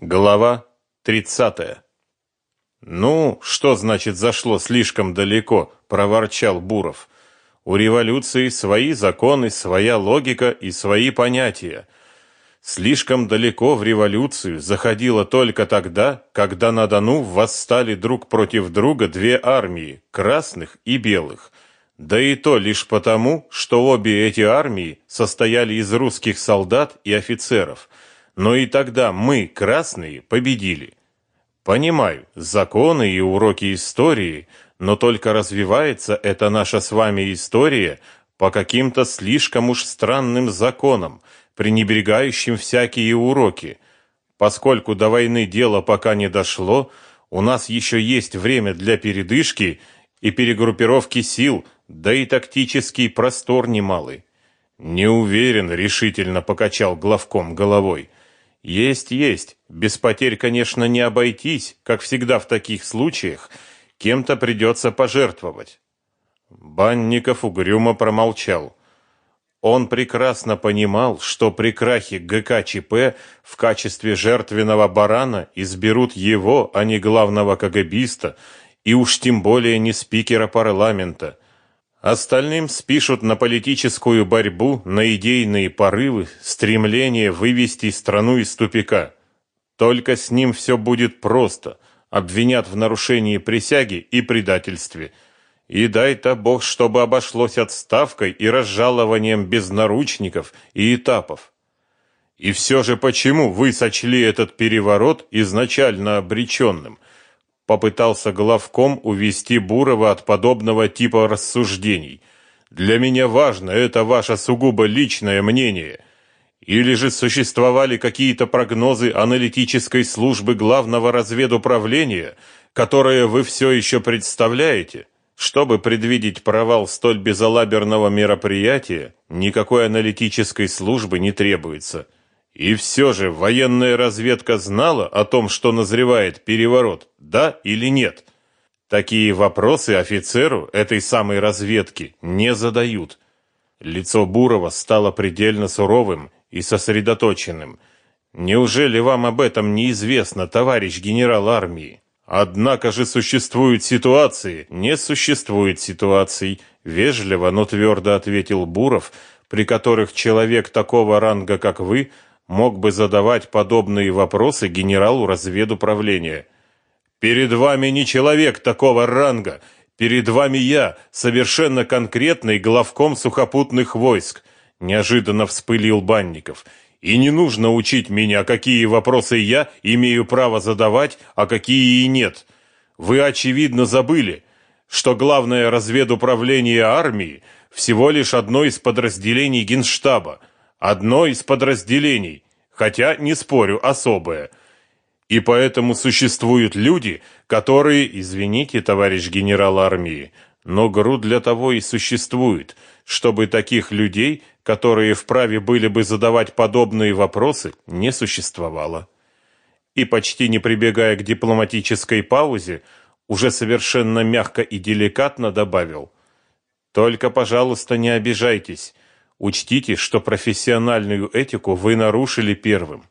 Глава 30. Ну, что значит зашло слишком далеко, проворчал Буров. У революции свои законы, своя логика и свои понятия. Слишком далеко в революцию заходило только тогда, когда на Дону восстали друг против друга две армии, красных и белых. Да и то лишь потому, что обе эти армии состояли из русских солдат и офицеров – но и тогда мы, красные, победили. Понимаю, законы и уроки истории, но только развивается эта наша с вами история по каким-то слишком уж странным законам, пренебрегающим всякие уроки. Поскольку до войны дело пока не дошло, у нас еще есть время для передышки и перегруппировки сил, да и тактический простор немалый. Не уверен, решительно покачал главком головой. Есть, есть. Без потерь, конечно, не обойтись, как всегда в таких случаях. Кем-то придется пожертвовать. Банников угрюмо промолчал. Он прекрасно понимал, что при крахе ГКЧП в качестве жертвенного барана изберут его, а не главного КГБиста, и уж тем более не спикера парламента. Остальным спишут на политическую борьбу, на идейные порывы, стремление вывести страну из тупика. Только с ним все будет просто. Обвинят в нарушении присяги и предательстве. И дай-то Бог, чтобы обошлось отставкой и разжалованием без наручников и этапов. И все же почему вы сочли этот переворот изначально обреченным? Попытался главком увести Бурова от подобного типа рассуждений. Для меня важно это ваше сугубо личное мнение. Или же существовали какие-то прогнозы аналитической службы главного разведуправления, которые вы все еще представляете? Чтобы предвидеть провал столь безалаберного мероприятия, никакой аналитической службы не требуется. И все же военная разведка знала о том, что назревает переворот, да или нет? Такие вопросы офицеру этой самой разведки не задают. Лицо Бурова стало предельно суровым и сосредоточенным. Неужели вам об этом не известно, товарищ генерал армии? Однако же существуют ситуации, не существует ситуаций, вежливо, но твердо ответил Буров, при которых человек такого ранга, как вы, мог бы задавать подобные вопросы генералу разведуправления. Перед вами не человек такого ранга, перед вами я, совершенно конкретный главком сухопутных войск, неожиданно вспылил Банников. И не нужно учить меня, какие вопросы я имею право задавать, а какие и нет. Вы очевидно забыли, что главное разведуправление армии всего лишь одно из подразделений Генштаба одно из подразделений, хотя, не спорю, особое. И поэтому существуют люди, которые, извините, товарищ генерал армии, но ГРУ для того и существует, чтобы таких людей, которые вправе были бы задавать подобные вопросы, не существовало. И почти не прибегая к дипломатической паузе, уже совершенно мягко и деликатно добавил: "Только, пожалуйста, не обижайтесь. Учтите, что профессиональную этику вы нарушили первым.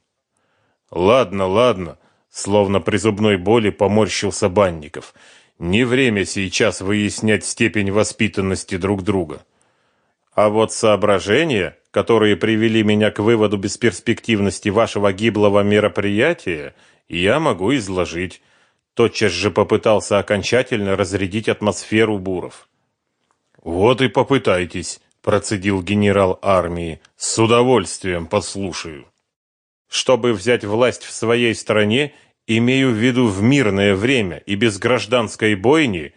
Ладно, ладно, словно при зубной боли поморщился Банников. Не время сейчас выяснять степень воспитанности друг друга. А вот соображения, которые привели меня к выводу бесперспективности вашего гиблого мероприятия, я могу изложить. Тотчас же попытался окончательно разрядить атмосферу Буров. Вот и попытайтесь, процедил генерал армии. С удовольствием послушаю. Чтобы взять власть в своей стране, имею в виду в мирное время и без гражданской бойни,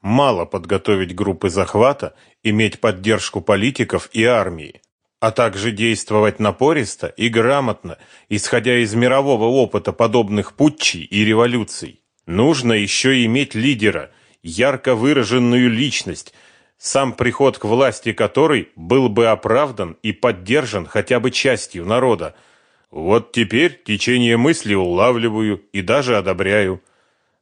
мало подготовить группы захвата, иметь поддержку политиков и армии, а также действовать напористо и грамотно, исходя из мирового опыта подобных путчей и революций. Нужно еще иметь лидера, ярко выраженную личность, сам приход к власти которой был бы оправдан и поддержан хотя бы частью народа. Вот теперь течение мысли улавливаю и даже одобряю.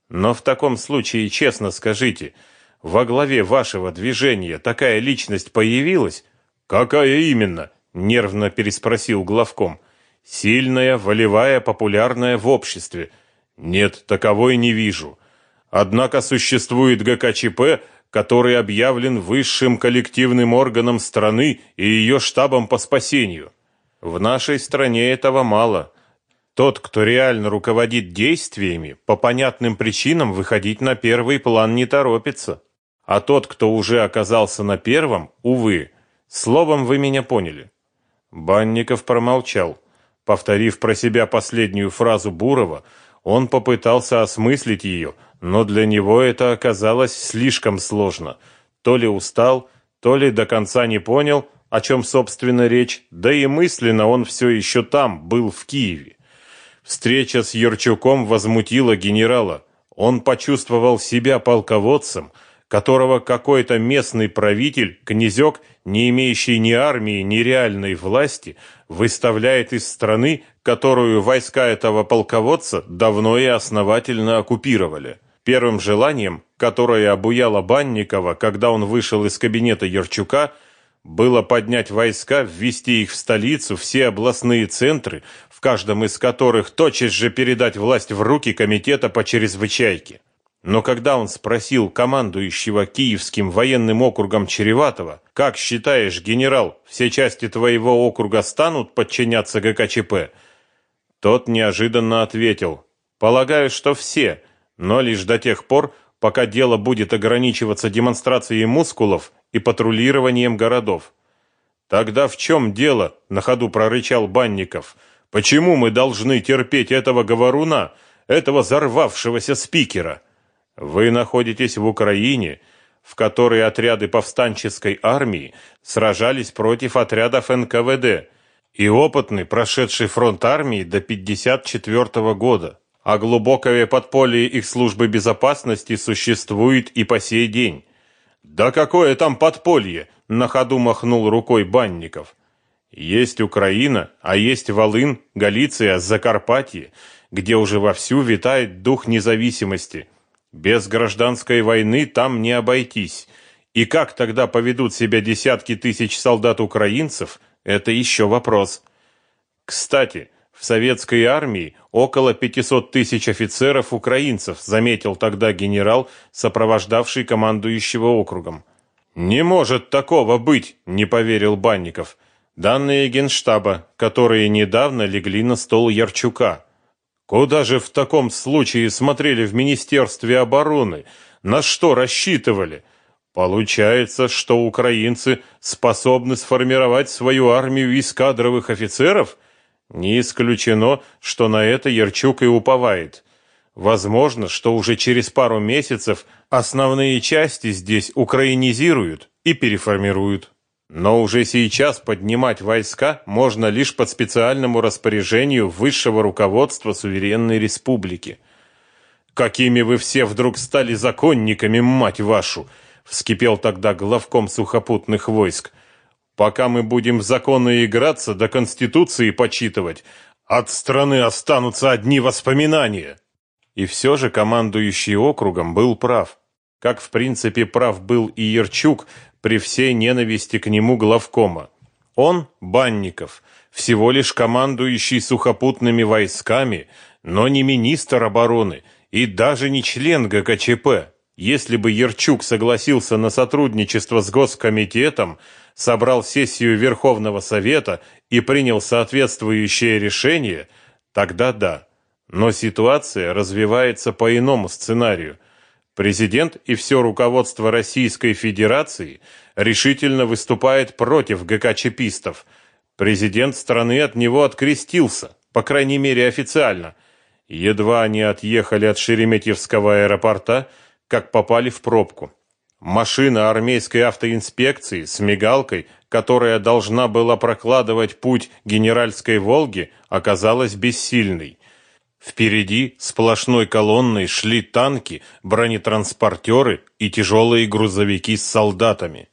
Но в таком случае, честно скажите, во главе вашего движения такая личность появилась? Какая именно? нервно переспросил главком. Сильная, волевая, популярная в обществе. Нет, таковой не вижу. Однако существует ГКЧП, который объявлен высшим коллективным органом страны и ее штабом по спасению. В нашей стране этого мало. Тот, кто реально руководит действиями, по понятным причинам выходить на первый план не торопится. А тот, кто уже оказался на первом, увы, словом вы меня поняли. Банников промолчал. Повторив про себя последнюю фразу Бурова, он попытался осмыслить ее, но для него это оказалось слишком сложно. То ли устал, то ли до конца не понял, о чем собственно речь, да и мысленно он все еще там, был в Киеве. Встреча с Ерчуком возмутила генерала. Он почувствовал себя полководцем, которого какой-то местный правитель, князек, не имеющий ни армии, ни реальной власти, выставляет из страны, которую войска этого полководца давно и основательно оккупировали. Первым желанием, которое обуяло Банникова, когда он вышел из кабинета Ерчука, было поднять войска, ввести их в столицу, все областные центры, в каждом из которых тотчас же передать власть в руки комитета по чрезвычайке. Но когда он спросил командующего Киевским военным округом Череватова, «Как считаешь, генерал, все части твоего округа станут подчиняться ГКЧП?» Тот неожиданно ответил, «Полагаю, что все, но лишь до тех пор, пока дело будет ограничиваться демонстрацией мускулов и патрулированием городов. Тогда в чем дело? на ходу прорычал Банников. Почему мы должны терпеть этого говоруна, этого зарвавшегося спикера? Вы находитесь в Украине, в которой отряды повстанческой армии сражались против отрядов НКВД и опытный, прошедший фронт армии до 54 -го года. А глубокое подполье их службы безопасности существует и по сей день. Да какое там подполье, на ходу махнул рукой Банников. Есть Украина, а есть Волын, Галиция, Закарпатье, где уже вовсю витает дух независимости. Без гражданской войны там не обойтись. И как тогда поведут себя десятки тысяч солдат-украинцев, это еще вопрос. Кстати, в советской армии около 500 тысяч офицеров-украинцев, заметил тогда генерал, сопровождавший командующего округом. «Не может такого быть», – не поверил Банников. «Данные Генштаба, которые недавно легли на стол Ярчука». «Куда же в таком случае смотрели в Министерстве обороны? На что рассчитывали?» Получается, что украинцы способны сформировать свою армию из кадровых офицеров – не исключено, что на это Ярчук и уповает. Возможно, что уже через пару месяцев основные части здесь украинизируют и переформируют. Но уже сейчас поднимать войска можно лишь под специальному распоряжению высшего руководства суверенной республики. Какими вы все вдруг стали законниками, мать вашу, вскипел тогда главком сухопутных войск. Пока мы будем в законы играться, до Конституции почитывать, от страны останутся одни воспоминания. И все же командующий округом был прав. Как в принципе прав был и Ерчук при всей ненависти к нему главкома. Он, Банников, всего лишь командующий сухопутными войсками, но не министр обороны и даже не член ГКЧП. Если бы Ерчук согласился на сотрудничество с Госкомитетом, собрал сессию Верховного Совета и принял соответствующее решение, тогда да. Но ситуация развивается по иному сценарию. Президент и все руководство Российской Федерации решительно выступает против ГКЧПистов. Президент страны от него открестился, по крайней мере официально. Едва они отъехали от Шереметьевского аэропорта, как попали в пробку. Машина армейской автоинспекции с мигалкой, которая должна была прокладывать путь генеральской «Волги», оказалась бессильной. Впереди сплошной колонной шли танки, бронетранспортеры и тяжелые грузовики с солдатами.